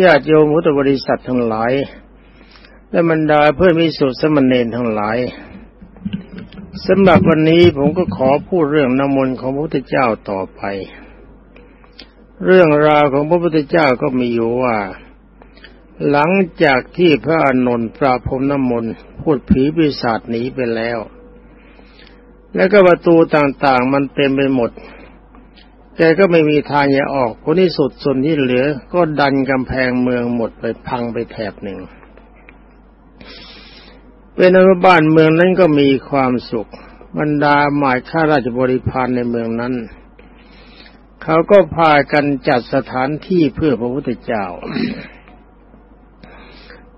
ญาติโยมพุทธบริษัททั้งหลาย และบรรดาเพื่อนมิสุสมณเณรทั้งหลายสำหรับวันนี้ผมก็ขอพูดเรื่องน้ำมนต์ของพระพุทธเจ้าต่อไป เรื่องราวของพระพุทธเจ้าก็มีอยู่ว่า หลังจากที่พระอานนท์ปราพรมน้ำมนต์พูดผีปีศาจหนีไปแล้ว แล้วก็ประตูต่างๆมันเต็มไปหมด แกก็ไม่มีทางจะออกคนที่สุดส่วนที่เหลือ ก็ดันกำแพงเมืองหมดไปพังไปแถบหนึ่ง เป็นอนุบ้านเมืองนั้นก็มีความสุข บรรดาหมายข้าราชบริพารในเมืองนั้น เขาก็พากันจัดสถานที่เพื่อพระพุทธเจ้า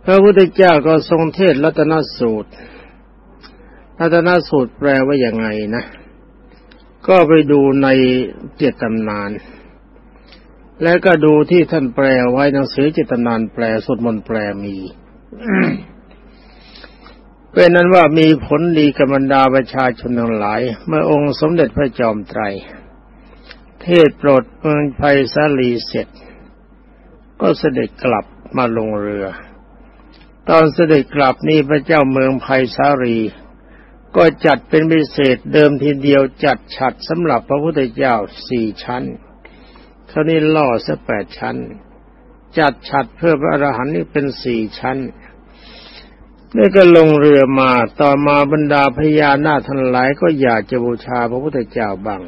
พระพุทธเจ้าก็ทรงเทศรัตนสูตรรัตนสูตรแปลว่าอย่างไงนะ ก็ไปดูในเจตตำนาน แล้วก็ดูที่ท่านแปลไว้หนังสือเจตตำนานแปลสดมนแปลมีเป็นนั้นว่ามีผลดีกับบรรดาประชาชนทั้งหลาย เมื่อองค์สมเด็จพระจอมไตร เทศโปรดเมืองไพศาลีเสร็จ ก็เสด็จกลับมาลงเรือ ตอนเสด็จกลับนี่พระเจ้าเมืองไพศาลี ก็จัดเป็นพิเศษเดิมทีเดียวจัดฉัดสำหรับพระพุทธเจ้าสี่ชั้นเท่านี้ล่อซะแปดชั้น จัดฉัดเพื่อพระอรหันต์นี่เป็นสี่ชั้นนี่ก็ลงเรือมาต่อมาบรรดาพญานาคทั้งหลายก็อยากจะบูชาพระพุทธเจ้าบ้าง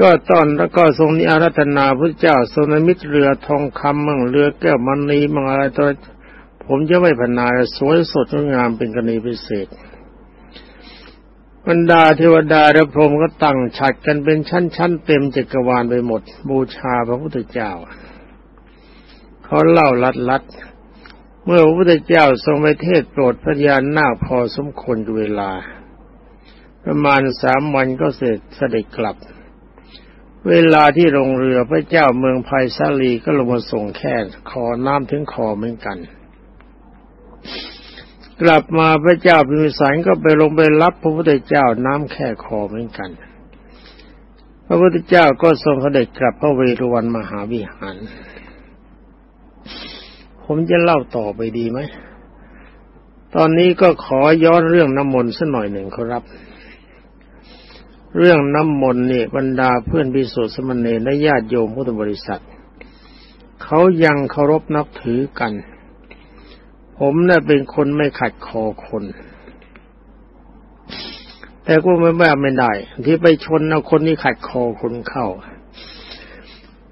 ก็ตอนแล้วก็ทรงนิอารัตนาพระเจ้าทรงนมิตรเรือทองคำมั่งเรือแก้วมณีมั่งอะไรตัว ผมจะไม่พนาสวยสดงามเป็นกรณีพิเศษบรรดาเทวดาและพรหมก็ตั้งฉัดกันเป็นชั้นๆเต็มจักรวาลไปหมด บูชาพระพุทธเจ้า เขาเล่าลัดลัดเมื่อพระพุทธเจ้าทรงไปเทศโปรดพระญาณนาคพอสมควรเวลา ประมาณสามวันก็เสร็จเสด็จกลับ เวลาที่ลงเรือพระเจ้าเมืองไผ่สาลีก็ลงมาส่งแค่ขอน้ำถึงคอเหมือนกัน กลับมาพระเจ้าพิมพิสารก็ไปลงไปรับพระพุทธเจ้าน้ำแค่คอเหมือนกัน พระพุทธเจ้าก็ทรงเสด็จกลับพระเวรุวันมหาวิหาร ผมจะเล่าต่อไปดีไหม ตอนนี้ก็ขอย้อนเรื่องน้ำมนต์สักหน่อยหนึ่งครับ เรื่องน้ำมนต์นี่บรรดาเพื่อนพิสุทธิสมณีและญาติโยมพุทธบริษัท เขายังเคารพนับถือกัน ผมน่ะเป็นคนไม่ขัดคอคน แต่ก็ไม่แม่ไม่ได้ ที่ไปชนเอาคนนี้ขัดคอคนเข้า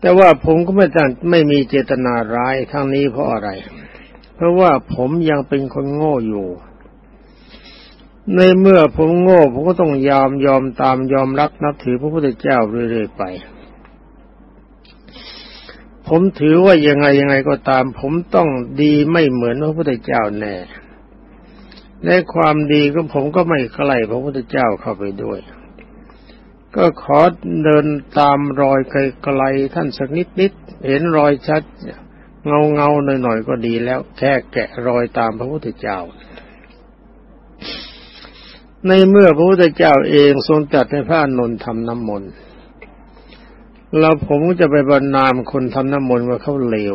แต่ว่าผมก็ไม่ตัไม่มีเจตนาร้ายทางนี้เพราะอะไร เพราะว่าผมยังเป็นคนโง่อยู่ ในเมื่อผมโง่ ผมก็ต้องยอมยอมตามยอมรับนับถือพระพุทธเจ้าเรื่อยๆไป ผมถือว่ายังไงยังไงก็ตาม ผมต้องดีไม่เหมือนพระพุทธเจ้าแน่ในความดีก็ผมก็ไม่ใกล้พระพุทธเจ้าเข้าไปด้วย ก็ขอเดินตามรอยไกลๆท่านสักนิดนิดเห็นรอยชัด เงาเงาหน่อยๆก็ดีแล้ว แค่แกะรอยตามพระพุทธเจ้า ในเมื่อพระพุทธเจ้าเองทรงจัดให้พระนนท์ทำน้ำมนต์ แล้วผมจะไปบรรนามคนทำน้ำมนต์ว่าเขาเลว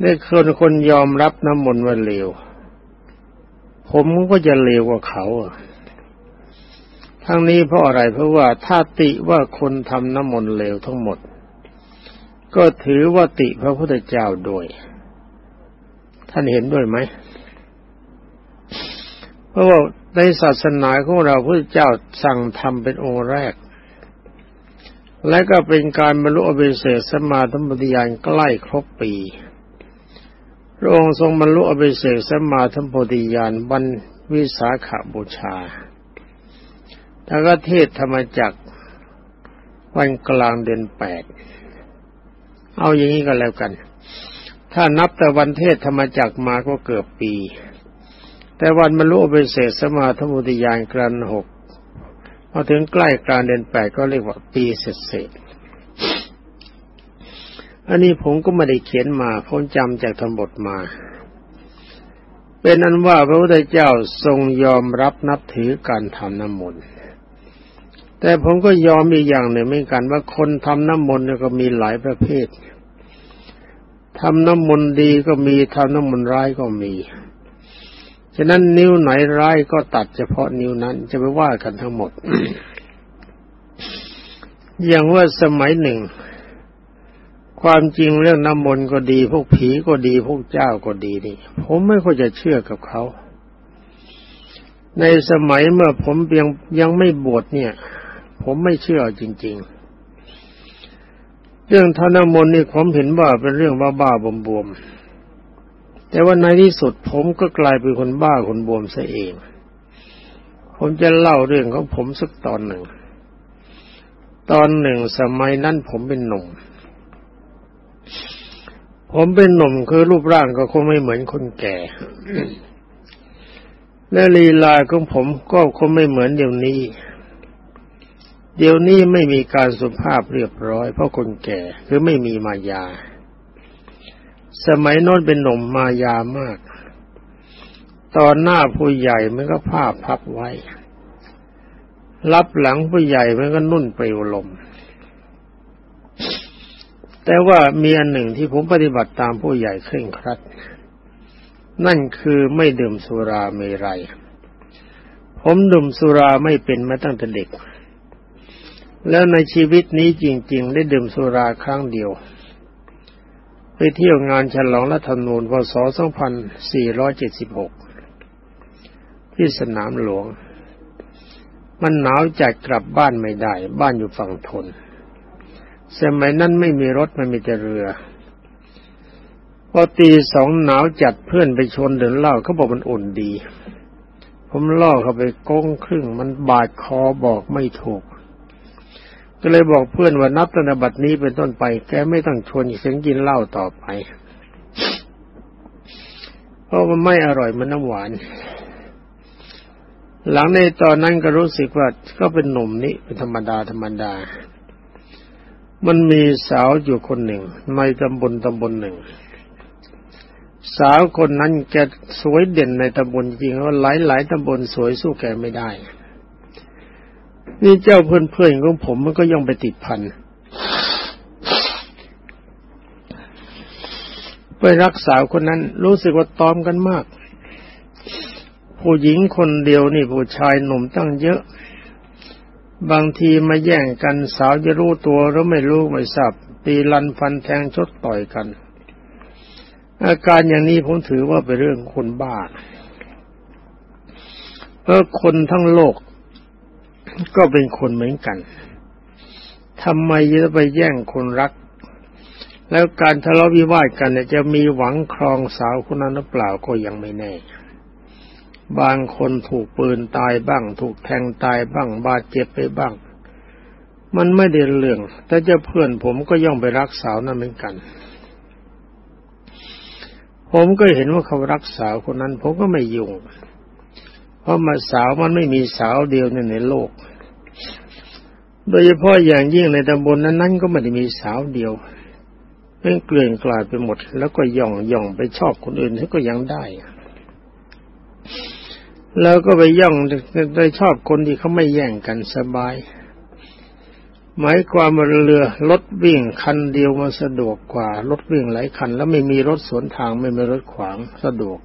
ได้คนคนยอมรับน้ำมนต์ว่าเลว ผมก็จะเลวกว่าเขาทั้งนี้เพราะอะไรเพราะว่าถ้าติว่าคนทำน้ำมนต์เลวทั้งหมด ก็ถือว่าติพระพุทธเจ้าโดยท่านเห็นด้วยไหม เพราะว่าในศาสนาของเราพระเจ้าสั่งทำเป็นองค์แรก และก็เป็นการบรรลุอภิเศษสมาธิปฏิญาณใกล้ครบปีพระองค์ทรงบรรลุอภิเศษสมาธิปฏิญาณวันวิสาขบูชาถ้าก็เทศธรรมจักรวันกลางเดือนแปด เอาอย่างนี้ก็แล้วกัน ถ้านับแต่วันเทศธรรมจักรมาก็เกือบปี แต่วันบรรลุอภิเศษสมาธิปฏิญาณกรันหก อถึงใกล้กลางเดือนแปดก็เรียกว่าปีเศษอันนี้ผมก็ไม่ได้เขียนมาผมจำจากธรรมบทมา เป็นนั้นว่าพระพุทธเจ้าทรงยอมรับนับถือการทำน้ำมนต์แต่ผมก็ยอมอีกอย่างหนึ่งเหมือนกันว่าคนทำน้ำมนต์นี่ก็มีหลายประเภททำน้ำมนต์ดีก็มีทำน้ำมนต์ร้ายก็มี ฉะนั้นนิ้วไหนร้ายก็ตัดเฉพาะนิ้วนั้น จะไปว่ากันทั้งหมด อย่างว่าสมัยหนึ่ง ความจริงเรื่องน้ำมนต์ก็ดี พวกผีก็ดี พวกเจ้าก็ดีนี่ ผมไม่ค่อยจะเชื่อกับเขา ในสมัยเมื่อผมยังยังไม่บวชเนี่ย ผมไม่เชื่อจริง ๆเรื่องทานมนต์นี่ผมเห็นว่าเป็นเรื่องบ้าๆบวมๆ แต่ว่าในที่สุดผมก็กลายเป็นคนบ้าคนบวมซะเอง ผมจะเล่าเรื่องของผมสักตอนหนึ่ง ตอนหนึ่งสมัยนั้นผมเป็นหนุ่ม ผมเป็นหนุ่มคือรูปร่างก็คงไม่เหมือนคนแก่ และลีลาของผมก็คงไม่เหมือนเดี๋ยวนี้ เดี๋ยวนี้ไม่มีการสุภาพเรียบร้อยเพราะคนแก่คือไม่มีมายา สมัยโน้นเป็นหนุ่มมายามาก ตอนหน้าผู้ใหญ่มันก็ผ้าพับไว้ รับหลังผู้ใหญ่มันก็นุ่นปลิวลม แต่ว่ามีอันหนึ่งที่ผมปฏิบัติตามผู้ใหญ่เคร่งครัด นั่นคือไม่ดื่มสุราเมรัย ผมดื่มสุราไม่เป็นมาตั้งแต่เด็ก แล้วในชีวิตนี้จริง ๆ ได้ดื่มสุราครั้งเดียว ไปเที่ยวงานฉลองรัฐธรรมนูญพศ 2476 ที่สนามหลวง มันหนาวจัดกลับบ้านไม่ได้ บ้านอยู่ฝั่งทน สมัยนั้นไม่มีรถมันมีแต่เรือ พอตีสองหนาวจัดเพื่อนไปชนเดินเล่าเขาบอกมันอุ่นดี ผมล่อเข้าไปก้งครึ่งมันบาดคอบอกไม่ถูก ก็เลยบอกเพื่อนว่านับตั้งแต่บัดนี้เป็นต้นไป แกไม่ต้องชวนเสียงกินเหล้าต่อไป เพราะมันไม่อร่อยมันน้ำหวาน หลังในตอนนั้นก็รู้สึกว่าก็เป็นหนุ่มนี่เป็นธรรมดาธรรมดา มันมีสาวอยู่คนหนึ่ง ในตำบลตำบลหนึ่ง สาวคนนั้นแกสวยเด่นในตำบลจริงว่าหลายหลายตำบลสวยสู้แกไม่ได้ นี่เจ้าเพื่อนเพื่อนของผมมันก็ย่องไปติดพันไปรักษาคนนั้น รู้สึกว่าตอมกันมาก ผู้หญิงคนเดียวนี่ผู้ชายหนุ่มตั้งเยอะ บางทีมาแย่งกันสาวจะรู้ตัวหรือไม่รู้ไม่ทราบตีลันฟันแทงชดต่อยกัน อาการอย่างนี้ผมถือว่าเป็นเรื่องคนบ้าเพราะคนทั้งโลก ก็เป็นคนเหมือนกันทำไมจะไปแย่งคนรัก แล้วการทะเลาะวิวาทกันเนี่ยจะมีหวังครองสาวคนนั้นหรือเปล่าก็ยังไม่แน่ บางคนถูกปืนตายบ้าง ถูกแทงตายบ้าง บาดเจ็บไปบ้าง มันไม่ได้เรื่องแต่จะเพื่อนผมก็ย่องไปรักสาวนั้นเหมือนกัน ผมก็เห็นว่าเขารักสาวคนนั้น ผมก็ไม่ยุ่ง ราะมาสาวมันไม่มีสาวเดียวในในโลก โดยเฉพาะอย่างยิ่งในตำบลนั้นนั้นก็ไม่ได้มีสาวเดียวเป็นเกลื่อนกลาดไปหมด แล้วก็ย่องย่องไปชอบคนอื่นเขาก็ยังได้ แล้วก็ไปย่องได้ชอบคนที่เขาไม่แย่งกันสบาย หมายความว่าเรือรถวิ่งคันเดียวมันสะดวกกว่ารถวิ่งหลายคัน แล้วไม่มีรถสวนทางไม่มีรถขวางสะดวก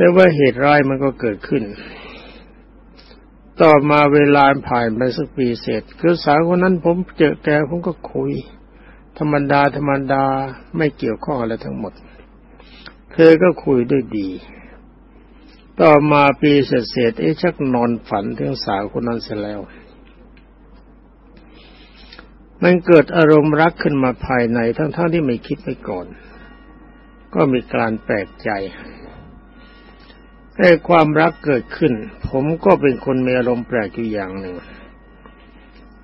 แต่ว่าเหตุร้ายมันก็เกิดขึ้น ต่อมาเวลาผ่านไปสักปีเสร็จ คือสาวคนนั้นผมเจอแกผมก็คุย ธรรมดาธรรมดาไม่เกี่ยวข้องอะไรทั้งหมด เธอก็คุยด้วยดี ต่อมาปีเสร็จเสร็จเอ๊ะชักนอนฝันถึงสาวคนนั้นเสร็จแล้วมันเกิดอารมณ์รักขึ้นมาภายในทั้งๆทที่ไม่คิดไปก่อน ก็มีการแปลกใจ แต่ความรักเกิดขึ้น ผมก็เป็นคนมีอารมณ์แปลกอยู่อย่างหนึ่ง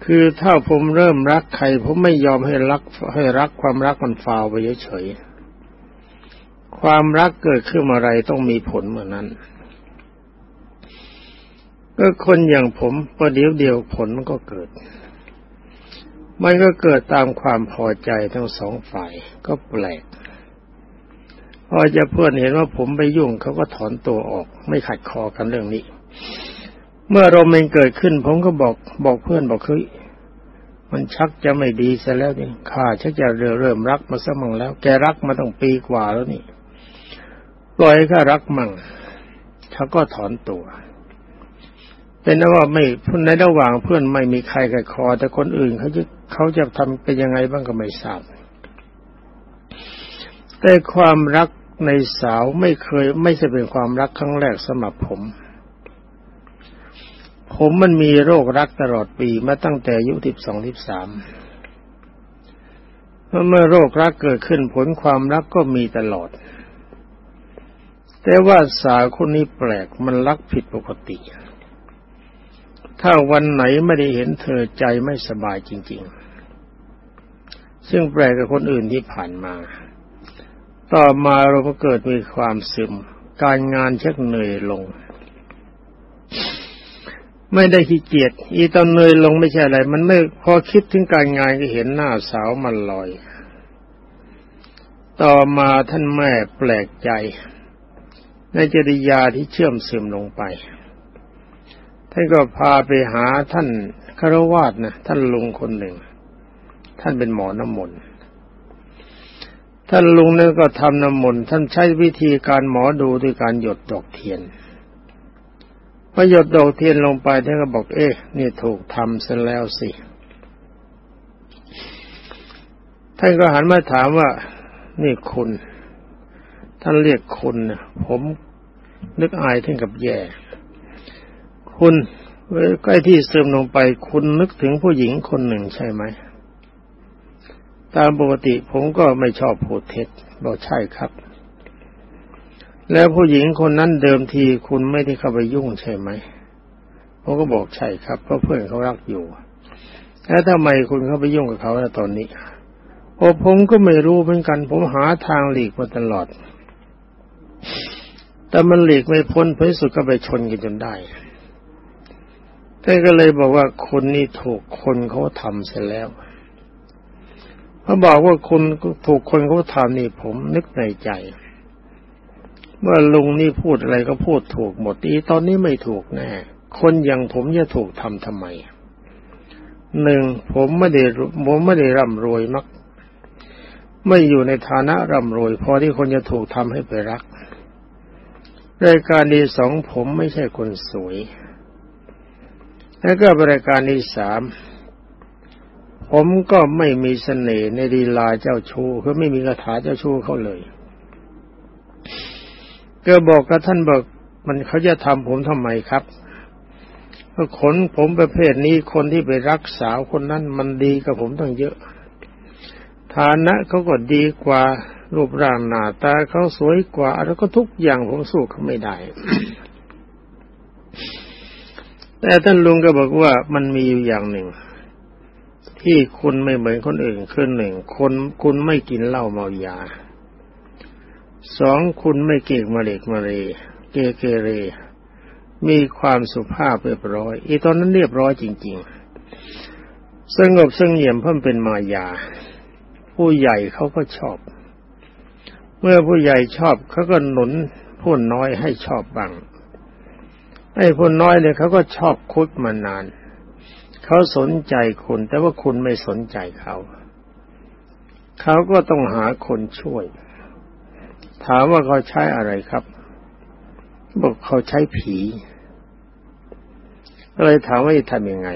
คือถ้าผมเริ่มรักใคร ผมไม่ยอมให้รักให้รักความรักมันฟาวไปเฉยๆความรักเกิดขึ้นอะไรต้องมีผลเหมือนนั้น ก็คนอย่างผมประเดี๋ยวเดียวผลมันก็เกิด มันก็เกิดตามความพอใจทั้งสองฝ่ายก็แปลก พอจะเพื่อนเห็นว่าผมไปยุ่งเขาก็ถอนตัวออก ไม่ขัดคอกันเรื่องนี้ เมื่อลมมันเกิดขึ้น ผมก็บอกบอกเพื่อนบอกเฮ้ยมันชักจะไม่ดีซะแล้วนี่ข้าชักจะเริ่มรักมาสักมั่งแล้ว แกรักมาตั้งปีกว่าแล้วนี่ปล่อยข้ารักมั่งเขาก็ถอนตัว เป็นว่าไม่ในระหว่างเพื่อนไม่มีใครกับคอ แต่คนอื่นเขาจะเขาจะทำเป็นยังไงบ้างก็ไม่ทราบ แต่ความรักในสาวไม่เคยไม่ใช่เป็นความรักครั้งแรกสำหรับผม ผมมันมีโรครักตลอดปีมาตั้งแต่อายุสิบสองสิบสามเมื่อโรครักเกิดขึ้นผลความรักก็มีตลอด แต่ว่าสาวคนนี้แปลกมันรักผิดปกติ ถ้าวันไหนไม่ได้เห็นเธอใจไม่สบายจริง ๆ ซึ่งแปลกกับคนอื่นที่ผ่านมา ต่อมาเราก็เกิดมีความซึม การงานชักเหนื่อยลง ไม่ได้ขี้เกียจอีตอนเหนื่อยลงไม่ใช่อะไร มันไม่พอคิดถึงการงานก็เห็นหน้าสาวมันลอย ต่อมาท่านแม่แปลกใจ ในจริยาที่เชื่อมซึมลงไปท่านก็พาไปหาท่านคารวาสนะท่านลุงคนหนึ่ง ท่านเป็นหมอน้ำมนต์ ท่านลุงนั่นก็ทำน้ำมนต์ท่านใช้วิธีการหมอดูด้วยการหยดดอกเทียนพอหยดดอกเทียนลงไปท่านก็บอก เอ๊ะ นี่ถูกทำเสร็จแล้วสิ ท่านก็หันมาถามว่า นี่คุณ ท่านเรียกคุณนะผมนึกอายท่านกับแย่ คุณใกล้ที่ซึมลงไป คุณนึกถึงผู้หญิงคนหนึ่งใช่ไหม ตามปกติผมก็ไม่ชอบพูดเท็จบอกใช่ครับ แล้วผู้หญิงคนนั้นเดิมทีคุณไม่ได้เข้าไปยุ่งใช่ไหมผมก็บอกใช่ครับเพราะเพื่อนเขารักอยู่แล้วทำไมคุณเข้าไปยุ่งกับเขาตอนนี้โอ้ผมก็ไม่รู้เหมือนกัน ผมหาทางหลีกมาตลอด แต่มันหลีกไม่พ้นเพื่อสุดก็ไปชนกันจนได้แต่ก็เลยบอกว่าคนนี้ถูกคนเขาทำเสร็จแล้ว เขาบอกว่าคุณถูกคนเขาทำนี่ผมนึกในใจ เมื่อลุงนี่พูดอะไรก็พูดถูกหมดอีตอนนี้ไม่ถูกแน่คนอย่างผมจะถูกทำทำไมหนึ่งผมไม่ได้ผมไม่ได้ร่ำรวยมัก ไม่อยู่ในฐานะร่ำรวยพอที่คนจะถูกทำให้ไปรักรายการที่สองผมไม่ใช่คนสวย แล้วก็รายการที่สาม ผมก็ไม่มีเสน่ห์ในดีลาเจ้าชู้คือไม่มีคาถาเจ้าชู้เขาเลย ก็บอกกับท่านบอกมันเขาจะทำผมทำไมครับก็ขนผมประเภทนี้คนที่ไปรักสาวคนนั้นมันดีกับผมตั้งเยอะ ฐานะเขาก็ดีกว่ารูปร่างหน้าตาเขาสวยกว่า แล้วก็ทุกอย่างผมสู้เขาไม่ได้ แต่ท่านลุงก็บอกว่ามันมีอยู่อย่างหนึ่ง ที่คุณไม่เหมือนคนอื่นคือหนึ่งคนคุณไม่กินเหล้าเมายาสองคุณไม่เก่งมาเล็กมาเรเกเกเร มีความสุภาพเรียบร้อย อีตอนนั้นเรียบร้อยจริง ๆ สงบสงเงียมเพิ่มเป็นมายา ผู้ใหญ่เขาก็ชอบ เมื่อผู้ใหญ่ชอบเขาก็หนุนผู้น้อยให้ชอบบ้างไอ้ผู้น้อยเนี่ยเขาก็ชอบคุดมานาน เขาสนใจคุณ แต่ว่าคุณไม่สนใจเขา เขาก็ต้องหาคนช่วย ถามว่าเขาใช้อะไรครับ บอกเขาใช้ผีก็เลยถามว่าจะทำยังไง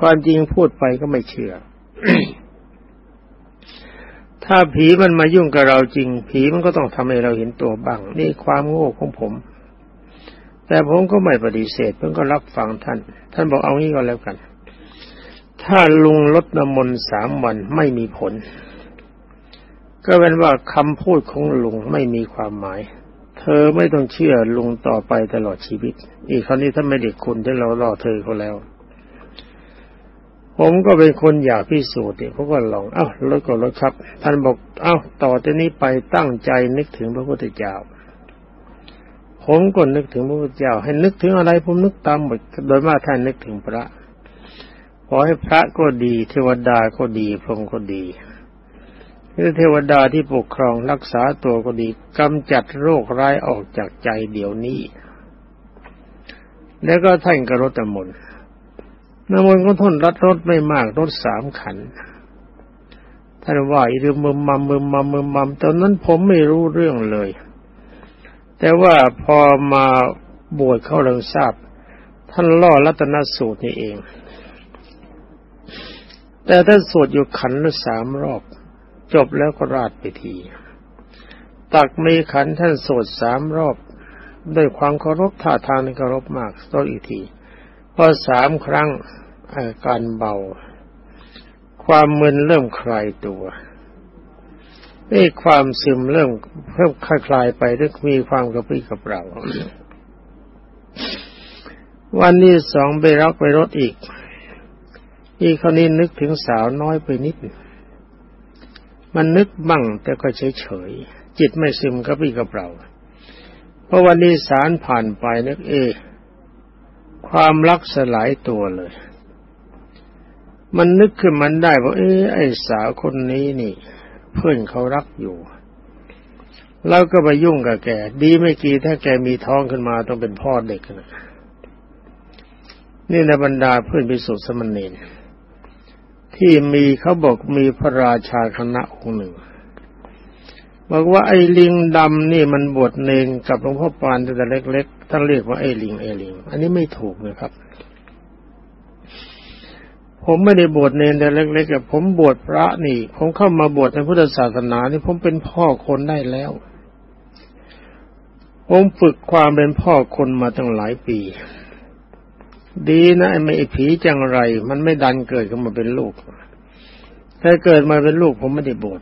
ความจริงพูดไปก็ไม่เชื่อ ถ้าผีมันมายุ่งกับเราจริง ผีมันก็ต้องทำให้เราเห็นตัวบ้าง นี่ความโง่ของผม แต่ผมก็ไม่ปฏิเสธเพิ่งก็รับฟังท่าน ท่านบอกเอางี้ก็แล้วกัน ถ้าลุงลดน้ำมนต์สามวันไม่มีผล ก็เป็นว่าคำพูดของลุงไม่มีความหมาย เธอไม่ต้องเชื่อลุงต่อไปตลอดชีวิต อีกคราวนี้ถ้าไม่เด็กคุณที่เราล่อเธอเขาแล้ว ผมก็เป็นคนอยากพิสูจน์เนี่ยเขาก็ลอง เอ้าลดก็ลดครับ ท่านบอก เอ้าต่อจากนี้ไปตั้งใจนึกถึงพระพุทธเจ้า ผมก็นึกถึงพระพุทธเจ้า ให้นึกถึงอะไรผมนึกตามหมดโดยมากท่านนึกถึงพระขอให้พระก็ดี เทวดาก็ดี พรหมก็ดีหรือเทวดาที่ปกครองรักษาตัวก็ดีกำจัดโรคร้ายออกจากใจเดี๋ยวนี้ แล้วก็ท่านก็รถมนน้ำมนต์ก็ทนรัดรถไม่มากรถสามขันท่านว่าอีรือมึมมัมมึมมัมมึมมัมตอนนั้นผมไม่รู้เรื่องเลย แต่ว่าพอมาบวชเข้าเริงทราบ ท่านล่อรัตนสูตรนี่เอง แต่ท่านสวดอยู่ขันละสามรอบ จบแล้วก็ราดไปที ตักมีขันท่านสวดสามรอบ ด้วยความเคารพท่าทางในเคารพมากต้องอีกทีพอสามครั้งอาการเบา ความมึนเริ่มคลายตัว ไอ้ความซึมเริ่มเพิ่มคลายไปหรือมีความกระปรี้กระเปร่าวันนี้สองไปรักไปรถอีก อีกคนนี้นึกถึงสาวน้อยไปนิด มันนึกบ้างแต่ก็เฉยเฉยจิตไม่ซึมกระปรี้กระเปร่าเพราะวันนี้สารผ่านไปนึกเอ ความรักสลายตัวเลย มันนึกขึ้นมันได้ว่าเอ้ไอ้สาวคนนี้นี่ เพื่อนเขารักอยู่เราก็ไปยุ่งกับแก ดีไม่กี่ถ้าแกมีท้องขึ้นมาต้องเป็นพ่อเด็กนะนี่ในบรรดาเพื่อนพิสุทธิสมณีที่มีเขาบอกมีพระราชาคณะองค์หนึ่ง บอกว่าไอ้ลิงดำนี่มันบวชเนงกับหลวงพ่อปานแต่เล็กๆท่านเรียกว่าไอ้ลิงไอ้ลิง อันนี้ไม่ถูกนะครับ ผมไม่ได้บวชเนรแต่เล็กๆผมบวชพระนี่ ผมเข้ามาบวชในพุทธศาสนานี่ผมเป็นพ่อคนได้แล้ว ผมฝึกความเป็นพ่อคนมาตั้งหลายปี ดีนะไอ้ไม่ผีจังไร มันไม่ดันเกิดขึ้นมาเป็นลูก ถ้าเกิดมาเป็นลูก ผมไม่ได้บวช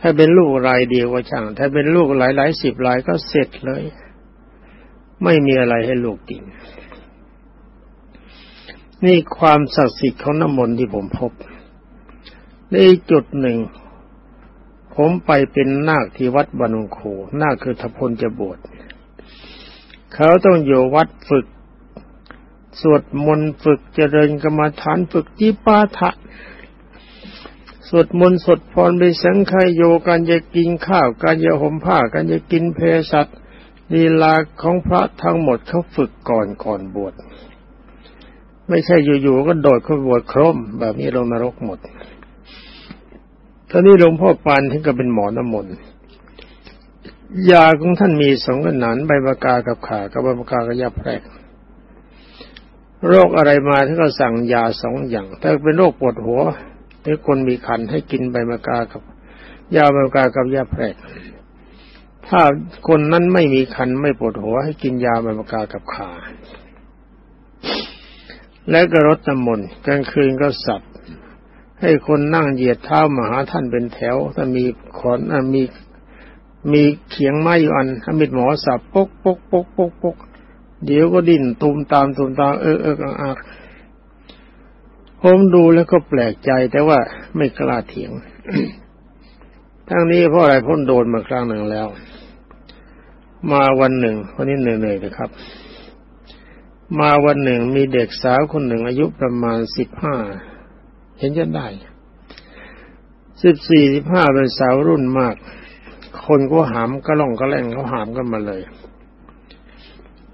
ถ้าเป็นลูกรายเดียวก็ช่าง ถ้าเป็นลูกหลายหลายสิบรายก็เสร็จเลย ไม่มีอะไรให้ลูกกิน นี่ความศักดิ์สิทธิ์ของน้ำมนต์ที่ผมพบในจุดหนึ่ง ผมไปเป็นนาคที่วัดบานุโคนาคคือทพลจะบวชเขาต้องอยู่วัดฝึก สวดมนต์ฝึกเจริญกรรมฐานฝึกจิปาถะสวดมนต์สวดพรไปสังขยโยการจะกินข้าว การจะห่มผ้า การจะกินเพสัตลีลาของพระทั้งหมดเขาฝึกก่อนก่อนบวช ไม่ใช่อยู่ๆก็โดดเข้าบวชครมแบบนี้ลงนรกหมดท่านี้หลวงพ่อปานท่านก็เป็นหมอน้ำมนต์ยาของท่านมีสองขนาดใบปากากับขากับใบปากากับยาแพรกโรคอะไรมาท่านก็สั่งยาสองอย่าง ถ้าเป็นโรคปวดหัวหรือคนมีคันให้กินใบมะกากับ ยาใบมะกากับยาแพรกถ้าคนนั้นไม่มีคันไม่ปวดหัวให้กินยาใบมะกากับขา และก็รถน้ำมนต์กลางคืนก็สับให้คนนั่งเหยียดเท้ามาหาท่านเป็นแถว ถ้ามีขอนมีมีเขียงไม้อยู่อันถ้ามีหมอสับปกปกปกปกปกเดี๋ยวก็ดิ้นตูมตามตูมตามเออเอออักผมดูแล้วก็แปลกใจแต่ว่าไม่กล้าเถียง ทั้งนี้เพราะอะไรพ้นโดนมาครั้งหนึ่งแล้ว มาวันหนึ่งวันนี้เหนื่อยๆนะครับ มาวันหนึ่งมีเด็กสาวคนหนึ่งอายุประมาณสิบห้าเห็นจะได้สิบสี่สิบห้าเป็นสาวรุ่นมาก คนก็หามก็ล่องก็แล่งเขาหามกันมาเลย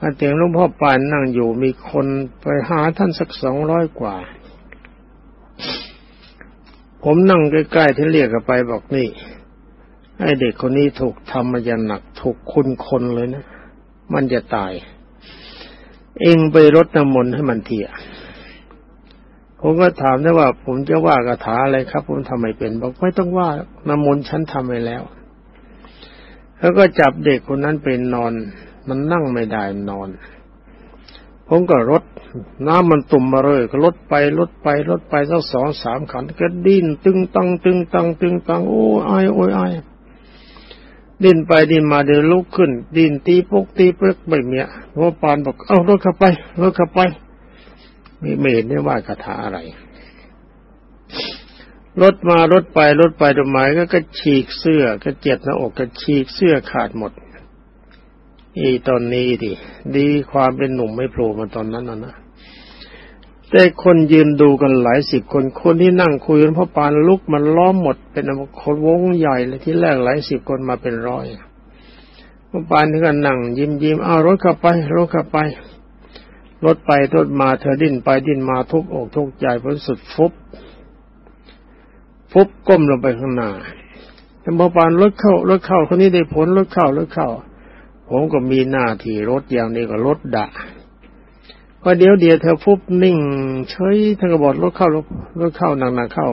มาถึงหลวงพ่อปานนั่งอยู่มีคนไปหาท่านสักสองร้อยกว่า ผมนั่งใกล้ๆที่เรียกกันไปบอกนี่ไอ้เด็กคนนี้ถูกทำมาอย่างหนัก ถูกคุณคนเลยนะ มันจะตาย เองไปรดน้ำมนต์ให้มันเทียผมก็ถามได้ว่า ผมจะว่ากระถาอะไรครับ ผมทำไมเป็น บอกไม่ต้องว่าน้ำมนต์ฉันทำไปแล้ว แล้วก็จับเด็กคนนั้นเป็นนอน มันนั่งไม่ได้นอน ผมก็รดน้ำมันตุ่มมาเลยก็ลดไปลดไปลดไปสักสองสามขันก็ดิ้นตึงตังตึงตังตึงตังโอ้อายโอ้ยอาย ดิ้นไปดิ้นมาเดินลุกขึ้น ดิ้นตีปุกตีเปลือกใบเมียพอปานบอกเอารถขับไปรถขับไปไม่ไม่เห็นได้ว่าคาถาอะไรรถมารถไปรถไปดอกไม้ก็ก็ฉีกเสื้อก็เจ็บหน้าอกก็ฉีกเสื้อขาดหมด อีตอนนี้ดิดีความเป็นหนุ่มไม่โผล่มาตอนนั้นนะนะ แต่คนยืนดูกันหลายสิบคน คนที่นั่งคุยกันพ่อปานลุกมันล้อมหมด เป็นคนวงใหญ่เลยที่แรกหลายสิบคนมาเป็นร้อยพพอปานถึงก็นั่งยิ้มยิ้มเอารถเข้าไปรถเข้าไปรถไปรถมาเธอดิ้นไปดิ้นมาทุกอกทุกใจผลสุดฟุบฟุบก้มลงไปข้างหน้าแต่พ่อปานรถเข้ารถเข้าคนนี้ได้ผลรถเข้ารถเข้า ผมก็มีหน้าที่รถอย่างนี้ก็รถด่า พอเดี๋ยวเดียวเธอฟุบนิ่งเฉยเธอก็บอกรถเข้ารถรถเข้าหนังนัเข้า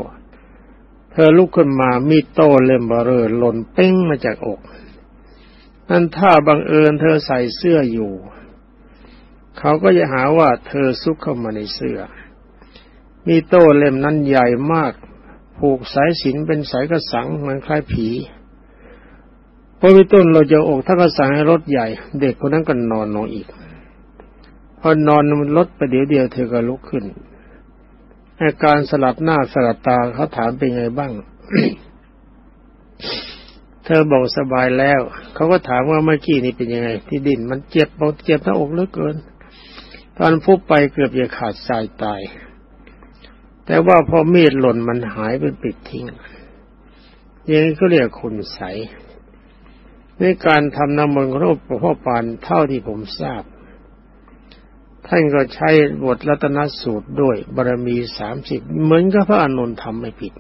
เธอลุกขึ้นมามีโต้เล่มบเรอหล่นเป้งมาจากอกนั่นถ้าบังเอิญเธอใส่เสื้ออยู่ เขาก็จะหาว่าเธอซุกเข้ามาในเสื้อ มีโต้เล่มนั้นใหญ่มาก ผูกสายสินเป็นสายกระสังเหมือนคล้ายผีพอวิต้นเราจะอกถ้ากระสังให้รถใหญ่ เด็กคนนั้นก็นอนลงอีก พอนอนมันลดไปเดี๋ยวเดียวเธอก็ลุกขึ้นอาการสลับหน้าสลับตาเขาถามเป็นไงบ้าง เธอบอกสบายแล้ว เขาก็ถามว่าเมื่อกี้นี่เป็นยังไง ที่ดินมันเจ็บบอกเจ็บหน้าอกเหลือเกิน ตอนฟุบไปเกือบจะขาดสายตาย แต่ว่าพอมีดหล่นมันหายไปปิดทิ้งอย่างนี้ก็เรียกคุณใสในการทำน้ำมนต์ของพ่อปานเท่าที่ผมทราบ ท่านก็ใช้บทรัตนสูตรด้วยบารมีสามสิบเหมือนกับพระอนุนทำไม่ผิด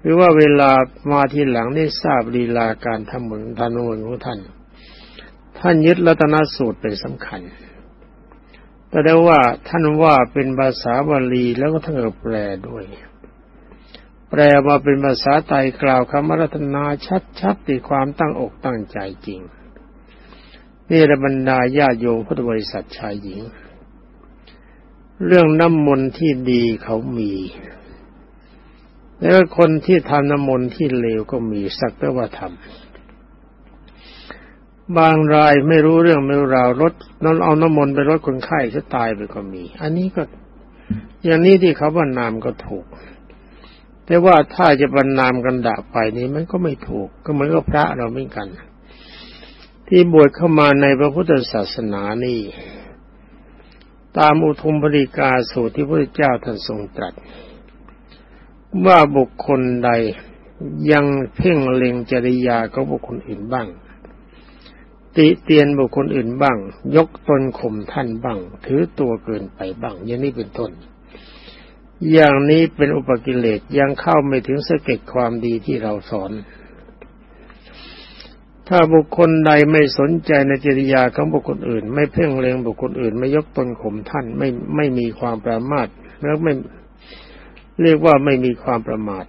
หรือว่าเวลามาทีหลังได้ทราบลีลาการทำเหมือนทานุนของท่าน ท่านยึดรัตนสูตรเป็นสำคัญ แต่ได้ว่าท่านว่าเป็นภาษาบาลีแล้วก็ท่านก็แปลด้วย แปลมาเป็นภาษาไทยกล่าวคำรัตนาชัดๆในความตั้งอกตั้งใจจริง นี่ระบรรดาญาโยมพุทธบริษัทชายหญิง เรื่องน้ำมนต์ที่ดีเขามี แล้วคนที่ทำน้ำมนต์ที่เลวก็มีสักแต่ว่าทำบางรายไม่รู้เรื่องไม่รู้ราวรถนั่นเอาน้ำมนต์ไปรถคนไข้จะตายไปก็มี อันนี้ก็ อย่างนี้ที่เขาบรรนามก็ถูก แต่ว่าถ้าจะบรรนามกันดะไปนี้มันก็ไม่ถูก ก็เหมือนกับพระเราเหมือนกัน ที่บวชเข้ามาในพระพุทธศาสนานี่ ตามอุทุมปริกาสูตรที่พระเจ้าท่านทรงตรัส ว่าบุคคลใดยังเพ่งเล็งจริยาของบุคคลอื่นบ้าง ติเตียนบุคคลอื่นบ้าง ยกตนข่มท่านบ้าง ถือตัวเกินไปบ้าง อย่างนี้เป็นต้นอย่างนี้เป็นอุปกิเลสยังเข้าไม่ถึงสเก็ตความดีที่เราสอน ถ้าบุคคลใดไม่สนใจในจริยาของบุคคลอื่น ไม่เพ่งเล็งบุคคลอื่น ไม่ยกตนข่มท่านไม่ไม่มีความประมาทแล้วไม่เรียกว่าไม่มีความประมาท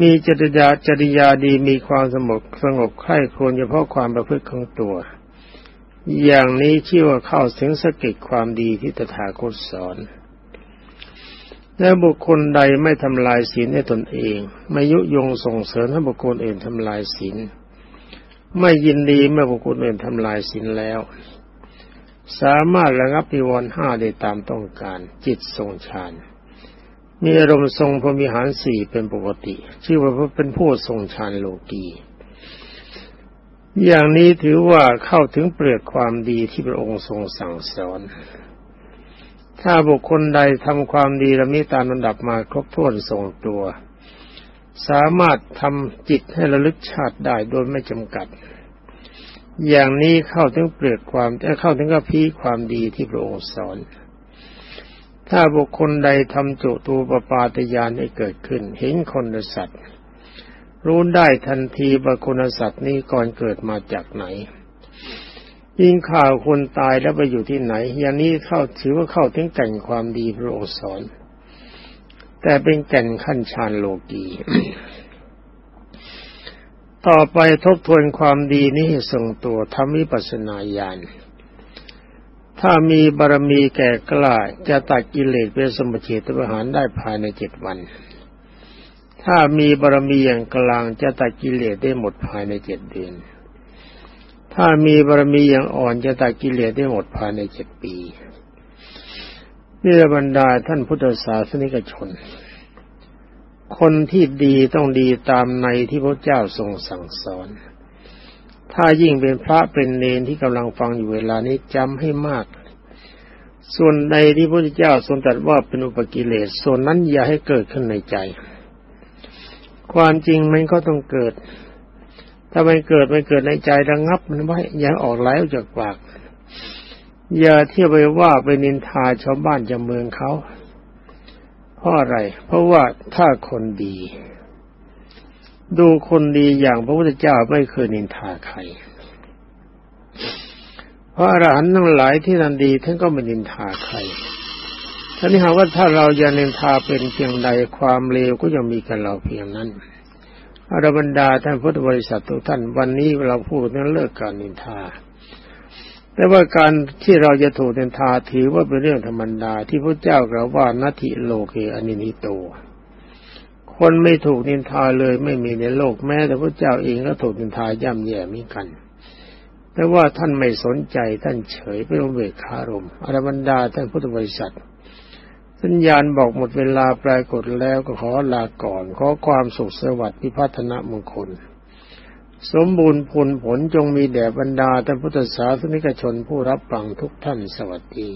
มีจริยาจริยาดีมีความสงบสงบไข้ควรเฉพาะความประพฤติของตัว อย่างนี้ชื่อว่าเข้าถึงสกิดความดีที่ตถาคตสอน และบุคคลใดไม่ทำลายศีลให้ตนเอง ไม่ยุยงส่งเสริมให้บุคคลอื่นทำลายศีลไม่ยินดีเมื่อบุคคลอื่นทำลายศีลแล้ว สามารถระงับนิวรณ์ห้าได้ตามต้องการ จิตทรงฌานมีอารมณ์ทรงพรมิหารสี่เป็นปกติ ชื่อว่าเป็นผู้ทรงฌานโลกีอย่างนี้ถือว่าเข้าถึงเปลือกความดีที่พระองค์ทรงสั่งสอน ถ้าบุคคลใดทำความดีลำนี้ตามลำดับมาครบถ้วนทรงตัว สามารถทำจิตให้ระลึกชาติได้โดยไม่จำกัด อย่างนี้เข้าถึงเปลือกความเข้าถึงกับพีความดีที่พระองค์สอน ถ้าบุคคลใดทำจุตูปปาตยานให้เกิดขึ้น เห็นคนสัตว์รู้ได้ทันทีว่าคนสัตว์นี้ก่อนเกิดมาจากไหน ยิงข่าวคนตายแล้วไปอยู่ที่ไหน อย่างนี้เข้าถือว่าเข้าถึงแก่นความดีพระโองค์สอนแต่เป็นแก่นขั้นชานโลกีต่อไปทบทวนความดีนี้ให้ทรงตัวทำวิปัสนาญาณ ถ้ามีบารมีแก่กล้าจะตัดกิเลสเป็นสมุเฉตประหารได้ภายในเจ็ดวัน ถ้ามีบารมีอย่างกลางจะตัดกิเลสได้หมดภายในเจ็ดเดือน ถ้ามีบารมีอย่างอ่อนจะตัดกิเลสได้หมดภายในเจ็ดปีนี่บรรดาท่านพุทธศาสนิกชน คนที่ดีต้องดีตามในที่พระเจ้าทรงสั่งสอน ถ้ายิ่งเป็นพระเป็นเนนที่กำลังฟังอยู่เวลานี้จำให้มาก ส่วนใดที่พระเจ้าทรงตรัสว่าเป็นอุปกิเลส ส่วนนั้นอย่าให้เกิดขึ้นในใจ ความจริงมันก็ต้องเกิด ถ้ามันเกิดมันเกิดในใจระงับมันไว้อย่าออกไหลออกจากปาก อย่าเที่ยวไปว่าไปนินทาชาวบ้านชาวเมืองเขาเพราะอะไร เพราะว่าถ้าคนดี ดูคนดีอย่างพระพุทธเจ้าไม่เคยนินทาใครเพราะอรหันต์ทั้งหลายที่นันดีท่านก็ไม่นินทาใครท่านี้หากว่าถ้าเราจะนินทาเป็นเพียงใดความเลวก็ยังมีกับเราเพียงนั้น อรบรรดาท่านพุทธบริษัททุกท่านวันนี้เราพูดนั้นเลิกการนินทา แต่ว่าการที่เราจะถูกนินทาถือว่าเป็นเรื่องธรรมดาที่พระเจ้ากล่าวว่านาทิโลเกอนินิโต คนไม่ถูกนินทาเลยไม่มีในโลกแม้ แต่พระเจ้าเองก็ถูกนินทาย่ำแย่เหมือนกัน แต่ว่าท่านไม่สนใจท่านเฉยไปลงเวกคารมอรบรรดาท่านพุทธบริษัท สัญญาณบอกหมดเวลาปรากฏแล้วก็ขอลาก่อน ขอความสุขสวัสดิ์พิพัฒนมงคล สมบูรณ์ผลผลจงมีแด่บรรดาท่านพุทธศาสนิกชนผู้รับฟังทุกท่านสวัสดี